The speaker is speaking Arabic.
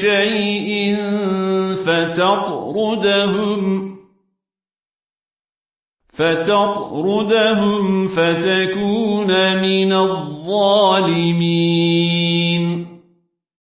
شيء فتطردهم فتطردهم فتكون من الظالمين.